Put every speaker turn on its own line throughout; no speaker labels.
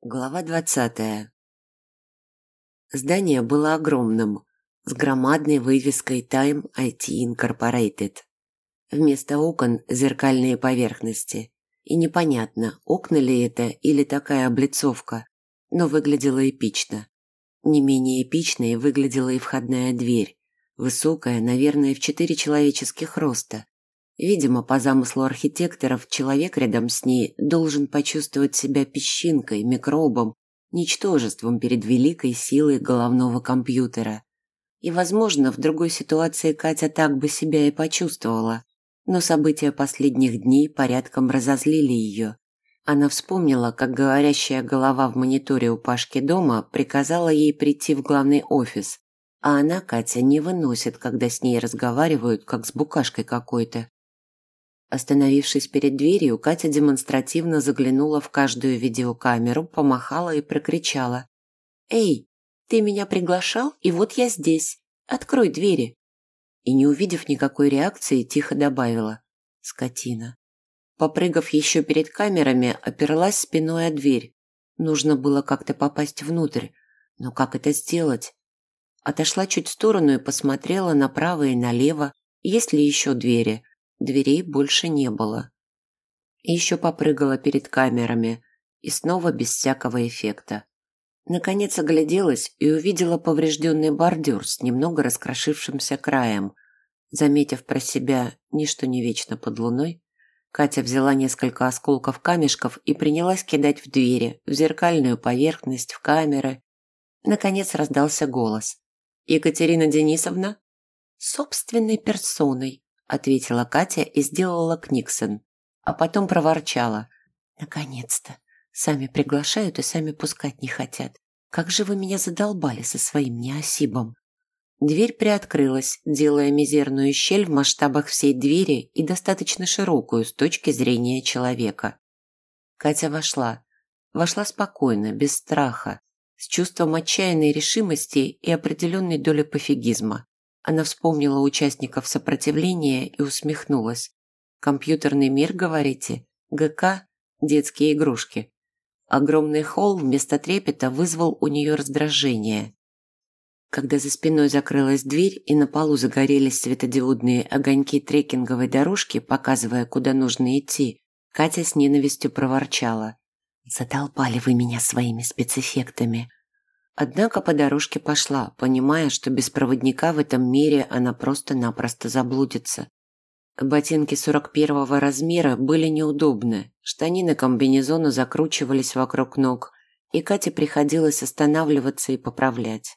Глава двадцатая. Здание было огромным, с громадной вывеской Time IT Incorporated. Вместо окон зеркальные поверхности. И непонятно, окна ли это или такая облицовка, но выглядело эпично. Не менее эпичной выглядела и входная дверь, высокая, наверное, в четыре человеческих роста, Видимо, по замыслу архитекторов, человек рядом с ней должен почувствовать себя песчинкой, микробом, ничтожеством перед великой силой головного компьютера. И, возможно, в другой ситуации Катя так бы себя и почувствовала. Но события последних дней порядком разозлили ее. Она вспомнила, как говорящая голова в мониторе у Пашки дома приказала ей прийти в главный офис, а она, Катя, не выносит, когда с ней разговаривают, как с букашкой какой-то. Остановившись перед дверью, Катя демонстративно заглянула в каждую видеокамеру, помахала и прокричала. «Эй, ты меня приглашал, и вот я здесь. Открой двери!» И, не увидев никакой реакции, тихо добавила. «Скотина». Попрыгав еще перед камерами, оперлась спиной о дверь. Нужно было как-то попасть внутрь. Но как это сделать? Отошла чуть в сторону и посмотрела направо и налево, есть ли еще двери – Дверей больше не было. Еще попрыгала перед камерами, и снова без всякого эффекта. Наконец огляделась и увидела поврежденный бордюр с немного раскрошившимся краем. Заметив про себя «ничто не вечно под луной», Катя взяла несколько осколков камешков и принялась кидать в двери, в зеркальную поверхность, в камеры. Наконец раздался голос. «Екатерина Денисовна?» «Собственной персоной», ответила Катя и сделала книксон, а потом проворчала. «Наконец-то! Сами приглашают и сами пускать не хотят. Как же вы меня задолбали со своим неосибом!» Дверь приоткрылась, делая мизерную щель в масштабах всей двери и достаточно широкую с точки зрения человека. Катя вошла. Вошла спокойно, без страха, с чувством отчаянной решимости и определенной доли пофигизма. Она вспомнила участников сопротивления и усмехнулась. «Компьютерный мир, говорите? ГК? Детские игрушки?» Огромный холл вместо трепета вызвал у нее раздражение. Когда за спиной закрылась дверь и на полу загорелись светодиодные огоньки трекинговой дорожки, показывая, куда нужно идти, Катя с ненавистью проворчала. «Задолбали вы меня своими спецэффектами. Однако по дорожке пошла, понимая, что без проводника в этом мире она просто-напросто заблудится. Ботинки 41-го размера были неудобны, штанины комбинезона закручивались вокруг ног, и Кате приходилось останавливаться и поправлять.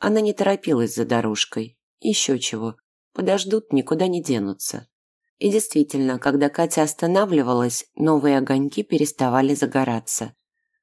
Она не торопилась за дорожкой. Еще чего. Подождут, никуда не денутся. И действительно, когда Катя останавливалась, новые огоньки переставали загораться.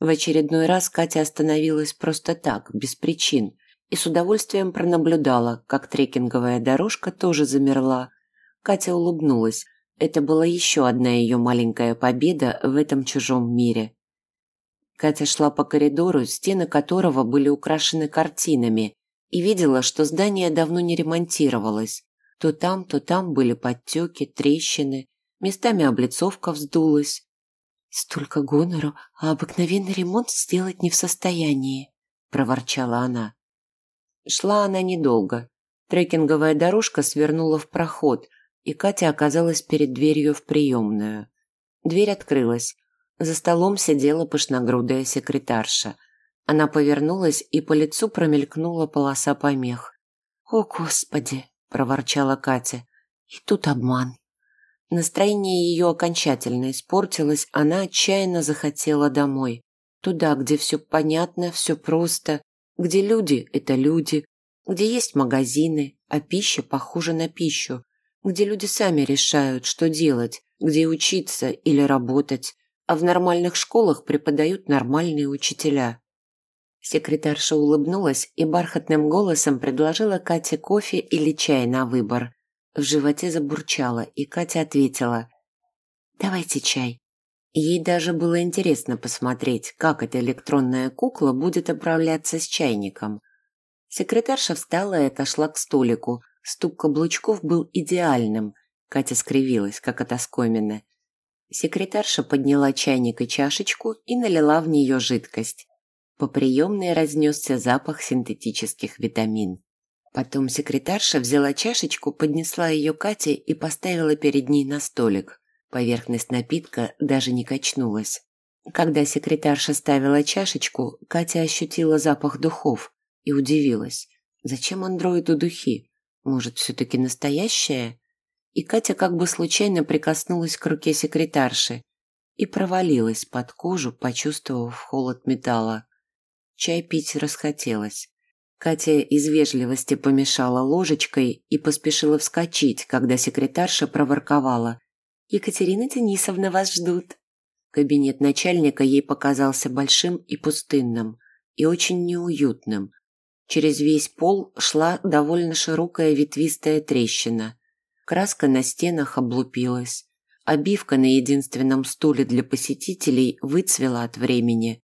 В очередной раз Катя остановилась просто так, без причин, и с удовольствием пронаблюдала, как трекинговая дорожка тоже замерла. Катя улыбнулась. Это была еще одна ее маленькая победа в этом чужом мире. Катя шла по коридору, стены которого были украшены картинами, и видела, что здание давно не ремонтировалось. То там, то там были подтеки, трещины, местами облицовка вздулась, «Столько гонору, а обыкновенный ремонт сделать не в состоянии», – проворчала она. Шла она недолго. Трекинговая дорожка свернула в проход, и Катя оказалась перед дверью в приемную. Дверь открылась. За столом сидела пышногрудая секретарша. Она повернулась, и по лицу промелькнула полоса помех. «О, Господи!» – проворчала Катя. «И тут обман». Настроение ее окончательно испортилось, она отчаянно захотела домой. Туда, где все понятно, все просто, где люди – это люди, где есть магазины, а пища похожа на пищу, где люди сами решают, что делать, где учиться или работать, а в нормальных школах преподают нормальные учителя. Секретарша улыбнулась и бархатным голосом предложила Кате кофе или чай на выбор. В животе забурчало, и Катя ответила «Давайте чай». Ей даже было интересно посмотреть, как эта электронная кукла будет управляться с чайником. Секретарша встала и отошла к столику. Стук каблучков был идеальным. Катя скривилась, как от оскомины. Секретарша подняла чайник и чашечку и налила в нее жидкость. По приемной разнесся запах синтетических витамин. Потом секретарша взяла чашечку, поднесла ее Кате и поставила перед ней на столик. Поверхность напитка даже не качнулась. Когда секретарша ставила чашечку, Катя ощутила запах духов и удивилась. Зачем андроиду духи? Может, все-таки настоящее? И Катя как бы случайно прикоснулась к руке секретарши и провалилась под кожу, почувствовав холод металла. Чай пить расхотелось. Катя из вежливости помешала ложечкой и поспешила вскочить, когда секретарша проворковала. «Екатерина Денисовна, вас ждут». Кабинет начальника ей показался большим и пустынным, и очень неуютным. Через весь пол шла довольно широкая ветвистая трещина. Краска на стенах облупилась. Обивка на единственном стуле для посетителей выцвела от времени.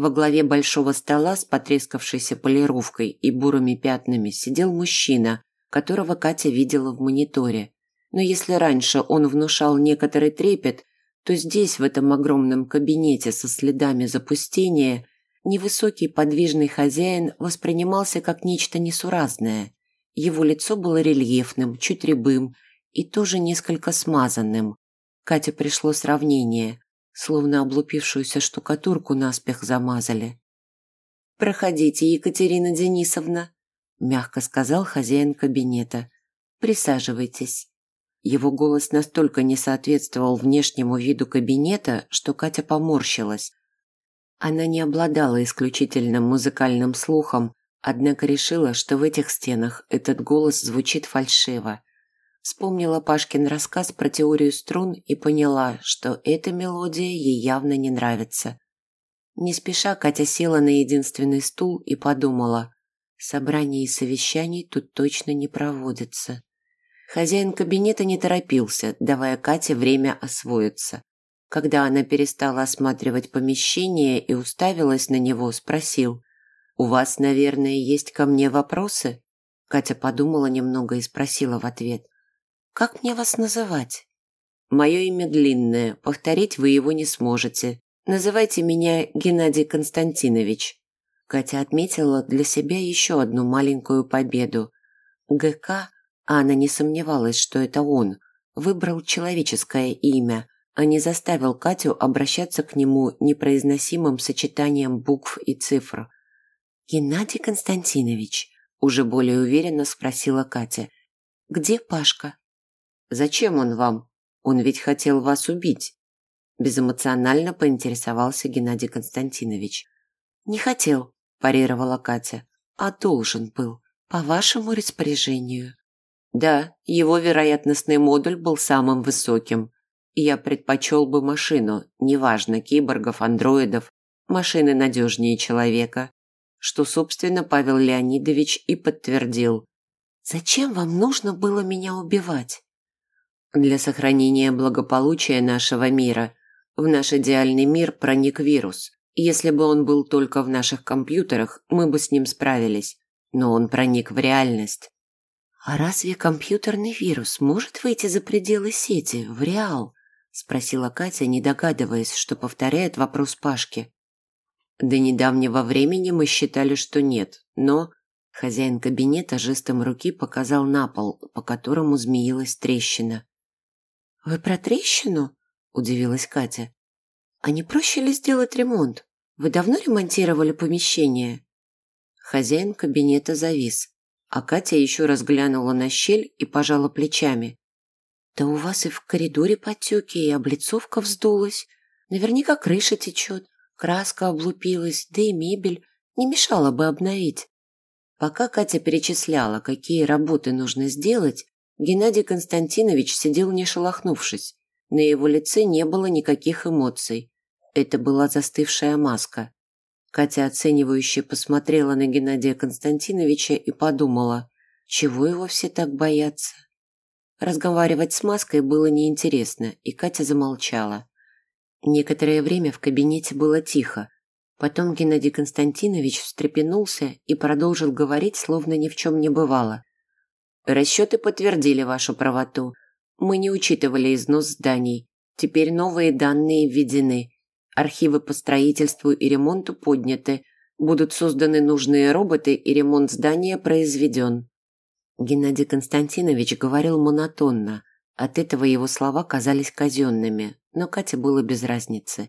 Во главе большого стола с потрескавшейся полировкой и бурыми пятнами сидел мужчина, которого Катя видела в мониторе. Но если раньше он внушал некоторый трепет, то здесь, в этом огромном кабинете со следами запустения, невысокий подвижный хозяин воспринимался как нечто несуразное. Его лицо было рельефным, чуть рябым и тоже несколько смазанным. Кате пришло сравнение, словно облупившуюся штукатурку наспех замазали. «Проходите, Екатерина Денисовна», – мягко сказал хозяин кабинета. «Присаживайтесь». Его голос настолько не соответствовал внешнему виду кабинета, что Катя поморщилась. Она не обладала исключительным музыкальным слухом, однако решила, что в этих стенах этот голос звучит фальшиво. Вспомнила Пашкин рассказ про теорию струн и поняла, что эта мелодия ей явно не нравится. Не спеша Катя села на единственный стул и подумала, собраний и совещаний тут точно не проводятся. Хозяин кабинета не торопился, давая Кате время освоиться. Когда она перестала осматривать помещение и уставилась на него, спросил, «У вас, наверное, есть ко мне вопросы?» Катя подумала немного и спросила в ответ, «Как мне вас называть?» «Мое имя длинное, повторить вы его не сможете. Называйте меня Геннадий Константинович». Катя отметила для себя еще одну маленькую победу. ГК а она не сомневалась, что это он, выбрал человеческое имя, а не заставил Катю обращаться к нему непроизносимым сочетанием букв и цифр. «Геннадий Константинович», – уже более уверенно спросила Катя, – «где Пашка?» «Зачем он вам? Он ведь хотел вас убить». Безэмоционально поинтересовался Геннадий Константинович. «Не хотел», – парировала Катя, – «а должен был, по вашему распоряжению». Да, его вероятностный модуль был самым высоким. Я предпочел бы машину, неважно, киборгов, андроидов, машины надежнее человека, что, собственно, Павел Леонидович и подтвердил. «Зачем вам нужно было меня убивать?» «Для сохранения благополучия нашего мира. В наш идеальный мир проник вирус. Если бы он был только в наших компьютерах, мы бы с ним справились. Но он проник в реальность. «А разве компьютерный вирус может выйти за пределы сети, в реал?» – спросила Катя, не догадываясь, что повторяет вопрос Пашки. До недавнего времени мы считали, что нет, но... Хозяин кабинета жестом руки показал на пол, по которому змеилась трещина. «Вы про трещину?» – удивилась Катя. «А не проще ли сделать ремонт? Вы давно ремонтировали помещение?» Хозяин кабинета завис. А Катя еще раз глянула на щель и пожала плечами. «Да у вас и в коридоре потеки, и облицовка вздулась. Наверняка крыша течет, краска облупилась, да и мебель. Не мешало бы обновить». Пока Катя перечисляла, какие работы нужно сделать, Геннадий Константинович сидел не шелохнувшись. На его лице не было никаких эмоций. Это была застывшая маска. Катя оценивающе посмотрела на Геннадия Константиновича и подумала, чего его все так боятся. Разговаривать с маской было неинтересно, и Катя замолчала. Некоторое время в кабинете было тихо. Потом Геннадий Константинович встрепенулся и продолжил говорить, словно ни в чем не бывало. «Расчеты подтвердили вашу правоту. Мы не учитывали износ зданий. Теперь новые данные введены. Архивы по строительству и ремонту подняты. Будут созданы нужные роботы и ремонт здания произведен. Геннадий Константинович говорил монотонно. От этого его слова казались казенными, но Кате было без разницы.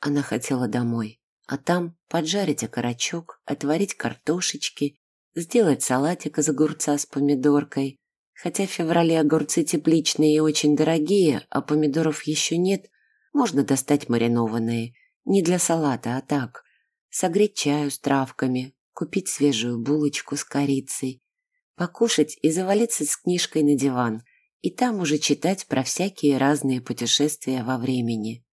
Она хотела домой, а там поджарить окорочок, отварить картошечки, сделать салатик из огурца с помидоркой. Хотя в феврале огурцы тепличные и очень дорогие, а помидоров еще нет, можно достать маринованные. Не для салата, а так. Согреть чаю с травками, купить свежую булочку с корицей, покушать и завалиться с книжкой на диван, и там уже читать про всякие разные путешествия во времени.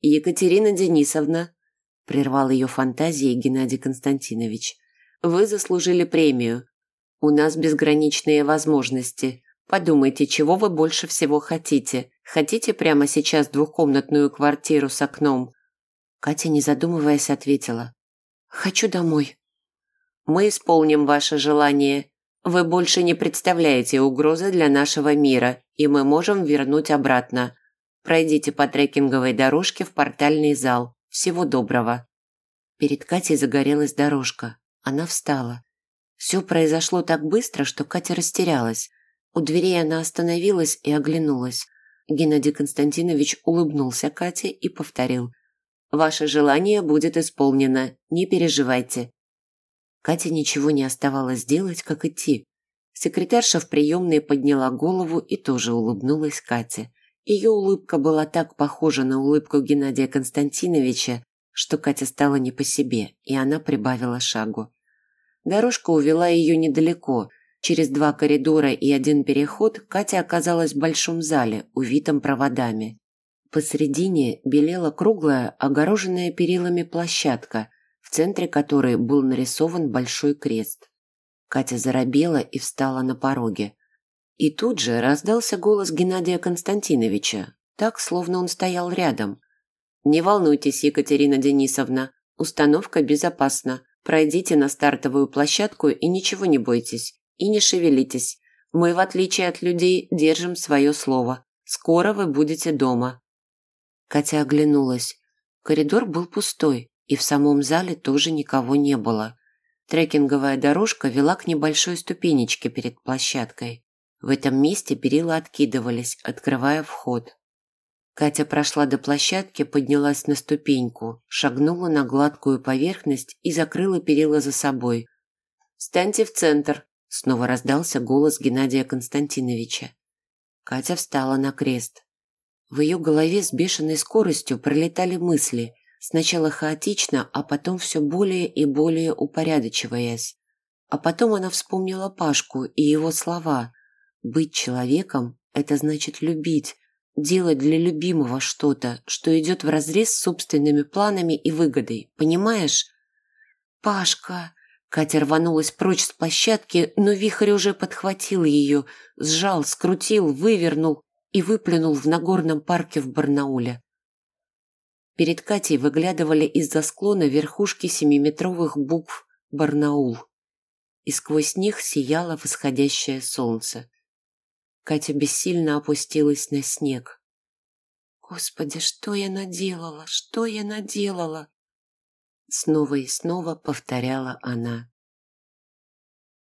«Екатерина Денисовна», – прервал ее фантазии Геннадий Константинович, – «вы заслужили премию. У нас безграничные возможности. Подумайте, чего вы больше всего хотите. Хотите прямо сейчас двухкомнатную квартиру с окном?» Катя, не задумываясь, ответила. «Хочу домой». «Мы исполним ваше желание. Вы больше не представляете угрозы для нашего мира, и мы можем вернуть обратно. Пройдите по трекинговой дорожке в портальный зал. Всего доброго». Перед Катей загорелась дорожка. Она встала. Все произошло так быстро, что Катя растерялась. У дверей она остановилась и оглянулась. Геннадий Константинович улыбнулся Кате и повторил. «Ваше желание будет исполнено, не переживайте». Кате ничего не оставалось делать, как идти. Секретарша в приемной подняла голову и тоже улыбнулась Кате. Ее улыбка была так похожа на улыбку Геннадия Константиновича, что Катя стала не по себе, и она прибавила шагу. Дорожка увела ее недалеко. Через два коридора и один переход Катя оказалась в большом зале, увитом проводами. Посредине белела круглая, огороженная перилами площадка, в центре которой был нарисован большой крест. Катя заробела и встала на пороге. И тут же раздался голос Геннадия Константиновича, так, словно он стоял рядом. «Не волнуйтесь, Екатерина Денисовна, установка безопасна. Пройдите на стартовую площадку и ничего не бойтесь. И не шевелитесь. Мы, в отличие от людей, держим свое слово. Скоро вы будете дома». Катя оглянулась. Коридор был пустой, и в самом зале тоже никого не было. Трекинговая дорожка вела к небольшой ступенечке перед площадкой. В этом месте перила откидывались, открывая вход. Катя прошла до площадки, поднялась на ступеньку, шагнула на гладкую поверхность и закрыла перила за собой. «Встаньте в центр!» – снова раздался голос Геннадия Константиновича. Катя встала на крест. В ее голове с бешеной скоростью пролетали мысли, сначала хаотично, а потом все более и более упорядочиваясь. А потом она вспомнила Пашку и его слова – быть человеком – это значит любить, делать для любимого что-то, что идет вразрез с собственными планами и выгодой, понимаешь? «Пашка!» Катя рванулась прочь с площадки, но вихрь уже подхватил ее, сжал, скрутил, вывернул и выплюнул в Нагорном парке в Барнауле. Перед Катей выглядывали из-за склона верхушки семиметровых букв «Барнаул», и сквозь них сияло восходящее солнце. Катя бессильно опустилась на снег. «Господи, что я наделала? Что я наделала?» Снова и снова повторяла она.